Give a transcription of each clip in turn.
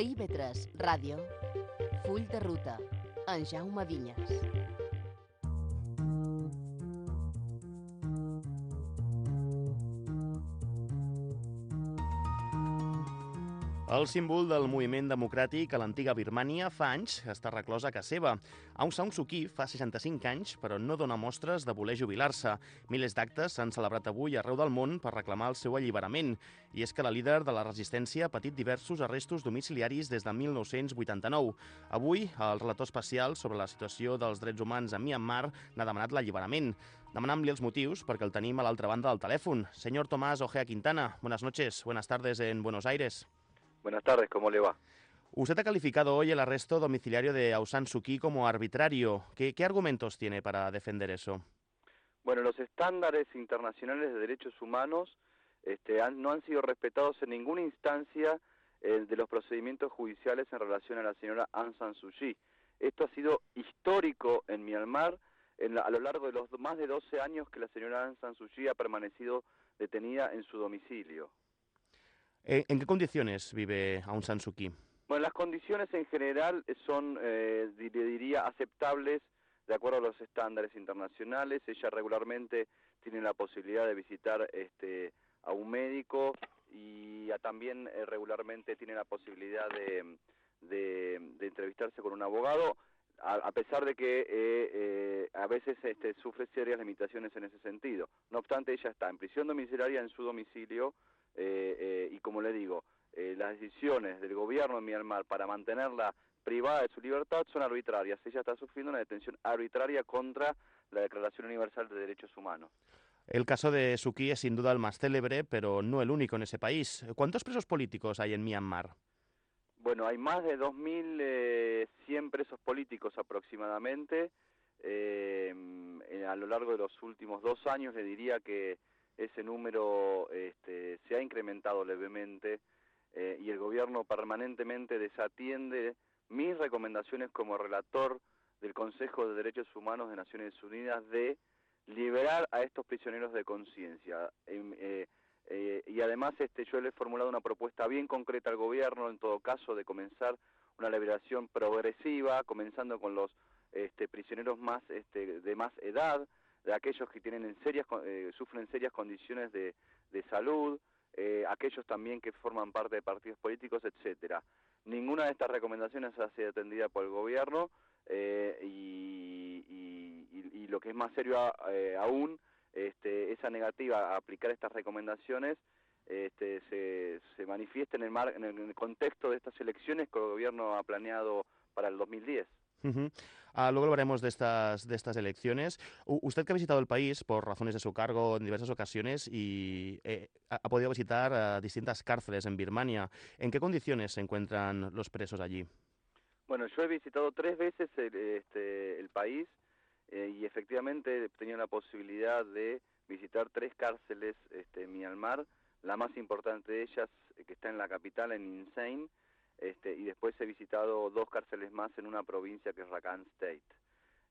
A IB3 Ràdio, Full de Ruta, en Jaume Vinyes. El símbol del moviment democràtic a l'antiga Birmània fa anys que està reclosa a casa seva. Aung San Suu Kyi fa 65 anys, però no dona mostres de voler jubilar-se. Milers d'actes s'han celebrat avui arreu del món per reclamar el seu alliberament. I és que la líder de la resistència ha patit diversos arrestos domiciliaris des de 1989. Avui, el relator especial sobre la situació dels drets humans a Myanmar n'ha demanat l'alliberament. Demanant-li els motius perquè el tenim a l'altra banda del telèfon. Senyor Tomás Ojea Quintana, buenas noches, buenas tardes en Buenos Aires. Buenas tardes, ¿cómo le va? Usted ha calificado hoy el arresto domiciliario de Aung San Suu Kyi como arbitrario. ¿Qué, qué argumentos tiene para defender eso? Bueno, los estándares internacionales de derechos humanos este, han, no han sido respetados en ninguna instancia eh, de los procedimientos judiciales en relación a la señora Aung San Suu Kyi. Esto ha sido histórico en Myanmar en la, a lo largo de los más de 12 años que la señora Aung San Suu Kyi ha permanecido detenida en su domicilio. Eh, ¿En qué condiciones vive Aung San Suu Kyi? Bueno, las condiciones en general son, eh, diría, aceptables de acuerdo a los estándares internacionales. Ella regularmente tiene la posibilidad de visitar este, a un médico y a, también eh, regularmente tiene la posibilidad de, de, entrevistarse con un abogado, a, pesar de que eh, eh, a veces este, sufre serias limitaciones en ese sentido. No obstante, ella está en prisión domiciliaria en su domicilio eh, eh, y como le digo, las decisiones del gobierno de Myanmar para mantenerla privada de su libertad son arbitrarias. Ella está sufriendo una detención arbitraria contra la Declaración Universal de Derechos Humanos. El caso de Suu Kyi es sin duda el más célebre, pero no el único en ese país. ¿Cuántos presos políticos hay en Myanmar? Bueno, hay más de 2.100 eh, presos políticos aproximadamente. Eh, a lo largo de los últimos dos años le diría que ese número este, se ha incrementado levemente eh, y el gobierno permanentemente desatiende mis recomendaciones como relator del Consejo de Derechos Humanos de Naciones Unidas de liberar a estos prisioneros de conciencia. Eh, eh, y además este, yo le he formulado una propuesta bien concreta al gobierno, en todo caso, de comenzar una liberación progresiva, comenzando con los este, prisioneros más este, de más edad, de aquellos que tienen en serias, eh, sufren serias condiciones de, de salud, eh, aquellos también que forman parte de partidos políticos, etcétera. Ninguna de estas recomendaciones ha sido atendida por el gobierno eh, y, y, y, lo que es más serio eh, aún, este, esa negativa a aplicar estas recomendaciones este, se, se manifiesta en el, mar, en el contexto de estas elecciones que el gobierno ha planeado para el 2010. Uh -huh. uh, luego hablaremos de estas, de estas elecciones. U usted que ha visitado el país por razones de su cargo en diversas ocasiones y eh, ha podido visitar uh, distintas cárceles en Birmania. ¿En qué condiciones se encuentran los presos allí? Bueno, yo he visitado tres veces el, este, el país eh, y efectivamente he tenido la posibilidad de visitar tres cárceles este, en Myanmar. La más importante de ellas, que está en la capital, en Insane, este, y después he visitado dos cárceles más en una provincia que es Rakhine State.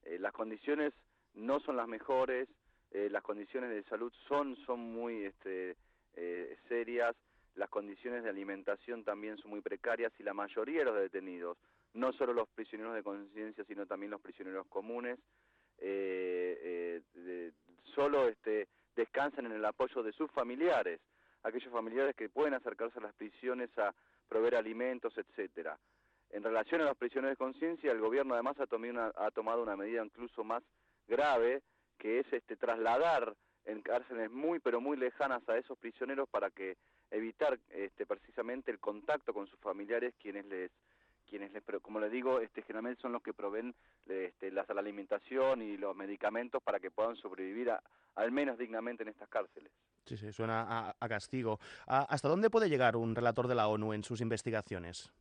Eh, las condiciones no son las mejores, eh, las condiciones de salud son, son muy este, eh, serias, las condiciones de alimentación también son muy precarias y la mayoría de los detenidos, no solo los prisioneros de conciencia, sino también los prisioneros comunes, de, solo este, descansan en el apoyo de sus familiares, aquellos familiares que pueden acercarse a las prisiones a proveer alimentos, etcétera. En relación a las prisiones de conciencia, el gobierno además ha, una, ha, tomado una medida incluso más grave, que es este trasladar en cárceles muy pero muy lejanas a esos prisioneros para que evitar este precisamente el contacto con sus familiares quienes les quienes les pero como les digo este generalmente son los que proveen este, la, la alimentación y los medicamentos para que puedan sobrevivir a, al menos dignamente en estas cárceles. Sí, sí, suena a, a castigo. ¿Hasta dónde puede llegar un relator de la ONU en sus investigaciones?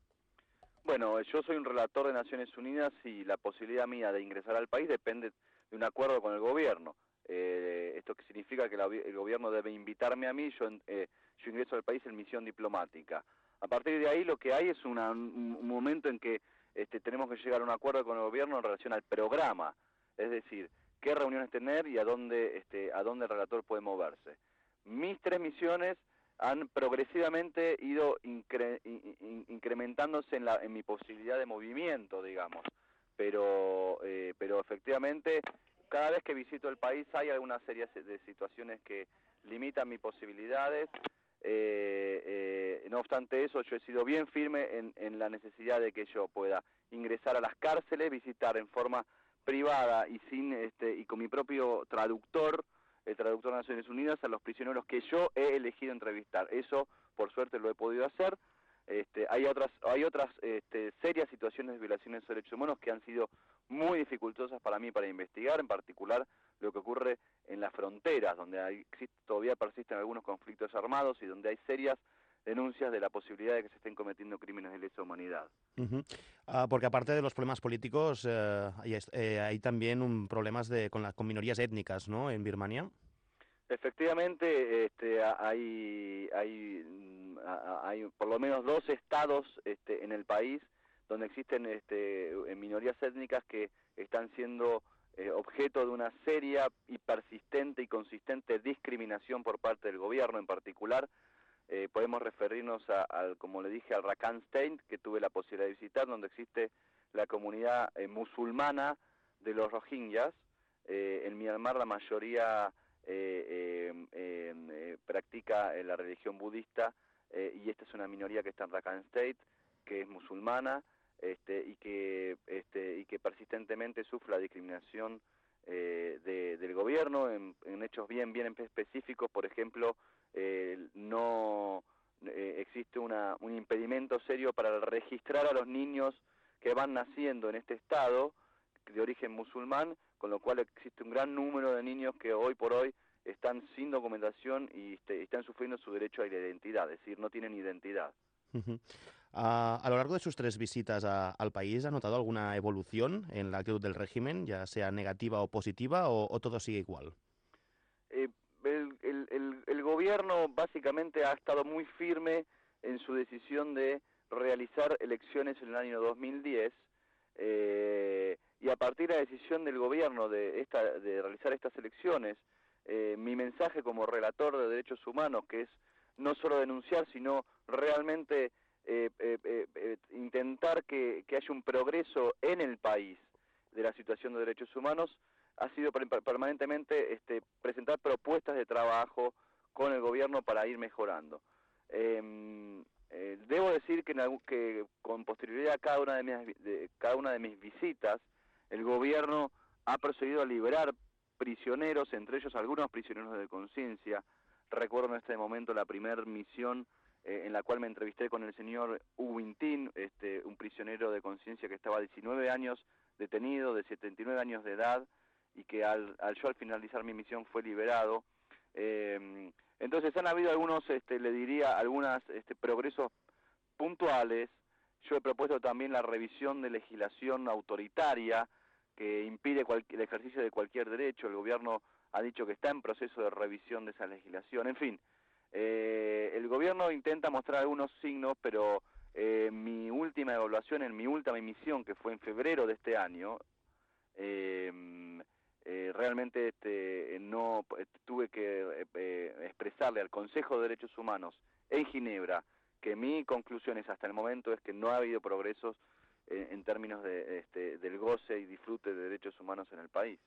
Bueno, yo soy un relator de Naciones Unidas y la posibilidad mía de ingresar al país depende de un acuerdo con el gobierno. Eh, esto que significa que la, el gobierno debe invitarme a mí, yo, eh, yo ingreso al país en misión diplomática. A partir de ahí lo que hay es una, un, momento en que este, tenemos que llegar a un acuerdo con el gobierno en relación al programa, es decir, qué reuniones tener y a dónde, este, a dónde el relator puede moverse. Mis tres misiones han progresivamente ido incrementándose en, la, en mi posibilidad de movimiento, digamos. Pero, eh, pero efectivamente, cada vez que visito el país hay alguna serie de situaciones que limitan mis posibilidades. Eh, eh, no obstante eso, yo he sido bien firme en, en la necesidad de que yo pueda ingresar a las cárceles, visitar en forma privada y sin este y con mi propio traductor el traductor de Naciones Unidas a los prisioneros que yo he elegido entrevistar. Eso, por suerte, lo he podido hacer. Este, hay otras, hay otras este, serias situaciones de violaciones de derechos humanos que han sido muy dificultosas para mí para investigar, en particular lo que ocurre en las fronteras, donde hay, todavía persisten algunos conflictos armados y donde hay serias denuncias de la posibilidad de que se estén cometiendo crímenes de lesa humanidad. Ah, porque aparte de los problemas políticos, eh, eh, hay, también un problemas de, con, las, con minorías étnicas, ¿no?, en Birmania. Efectivamente, este, hay, hay, hay por lo menos dos estados este, en el país donde existen este, minorías étnicas que están siendo eh, objeto de una seria y persistente y consistente discriminación por parte del gobierno en particular eh, podemos referirnos al, como le dije, al Rakhine que tuve la posibilidad de visitar, donde existe la comunidad eh, musulmana de los Rohingyas. Eh, en Myanmar la mayoría practica la religión budista y esta es una minoría que está en Rakhine State, que es musulmana este, y, que, este, y que persistentemente sufre la discriminación del gobierno en, hechos bien, bien específicos, por ejemplo, eh, no eh, existe una, un impedimento serio para registrar a los niños que van naciendo en este estado de origen musulmán, con lo cual existe un gran número de niños que hoy por hoy están sin documentación y este, están sufriendo su derecho a la identidad, es decir, no tienen identidad. a lo largo de sus tres visitas al país, ¿ha notado alguna evolución en la actitud del régimen, ya sea negativa o positiva, o, todo sigue igual? Eh, el, gobierno básicamente ha estado muy firme en su decisión de realizar elecciones en el año 2010 eh, y a partir de la decisión del gobierno de, esta, de realizar estas elecciones, eh, mi mensaje como relator de derechos humanos, que es no solo denunciar, sino realmente eh, intentar que haya un progreso en el país de la situación de derechos humanos, ha sido permanentemente este, presentar propuestas de trabajo con el gobierno para ir mejorando. Em, eh, debo decir que, que, con posterioridad a cada una de, mis, de, cada una de mis visitas, el gobierno ha procedido a liberar prisioneros, entre ellos algunos prisioneros de conciencia. Recuerdo en este momento la primera misión eh, en la cual me entrevisté con el señor Ubintín, este, un prisionero de conciencia que estaba 19 años detenido, de 79 años de edad, y que al, al yo al finalizar mi misión fue liberado. Eh, entonces han habido algunos, este, le diría, algunos este, progresos puntuales. Yo he propuesto también la revisión de legislación autoritaria que impide el ejercicio de cualquier derecho. El gobierno ha dicho que está en proceso de revisión de esa legislación. En fin, eh, el gobierno intenta mostrar algunos signos, pero eh, mi última evaluación en mi última emisión, que fue en febrero de este año, eh, eh, realmente este, no eh, tuve que eh, expresarle al Consejo de Derechos Humanos en Ginebra que mi conclusión es hasta el momento es que no ha habido progresos en términos de, este, del goce y disfrute de derechos humanos en el país.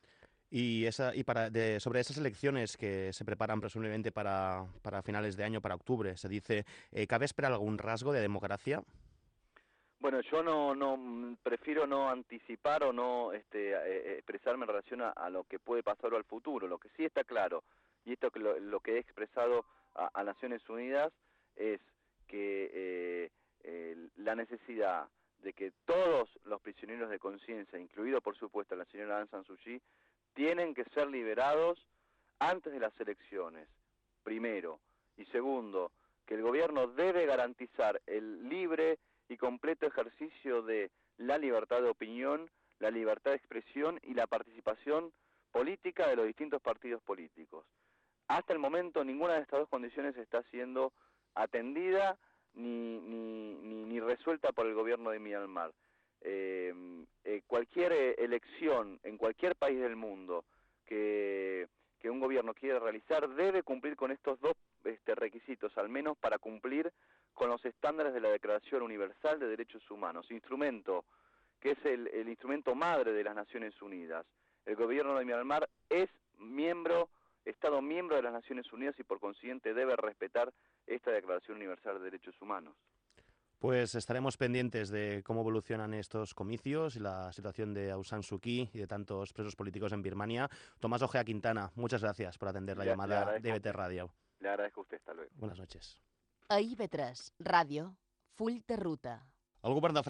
Y, esa, y para, sobre esas elecciones que se preparan presumiblemente para, para finales de año, para octubre, se dice, ¿cabe esperar algún rasgo de democracia? Bueno, yo no, no mm, prefiero no anticipar o no este, eh, eh, expresarme en relación a, lo que puede pasar o al futuro. Lo que sí está claro, y esto que lo, que he expresado a, Naciones Unidas, es que eh, la necesidad de que todos los prisioneros de conciencia, incluido por supuesto la señora Aung San Suu Kyi, tienen que ser liberados antes de las elecciones, primero. Y segundo, que el gobierno debe garantizar el libre y completo ejercicio de la libertad de opinión, la libertad de expresión y la participación política de los distintos partidos políticos. Hasta el momento ninguna de estas dos condiciones está siendo atendida ni, ni, ni, resuelta por el gobierno de Myanmar. Eh, eh, cualquier eh, elección en cualquier país del mundo que, un gobierno quiera realizar debe cumplir con estos dos este, requisitos, al menos para cumplir con los estándares de la Declaración Universal de Derechos Humanos, instrumento que es el instrumento madre de las Naciones Unidas. El gobierno de Myanmar es miembro, Estado miembro de las Naciones Unidas y por consiguiente debe respetar esta Declaración Universal de Derechos Humanos. Pues estaremos pendientes de cómo evolucionan estos comicios y la situación de Aung San Suu Kyi y de tantos presos políticos en Birmania. Tomás Ojea Quintana, muchas gracias por atender la Le- llamada de BT Radio. Le agradezco a usted, hasta luego. Buenas noches. A IB3, ràdio, full de ruta. El govern de França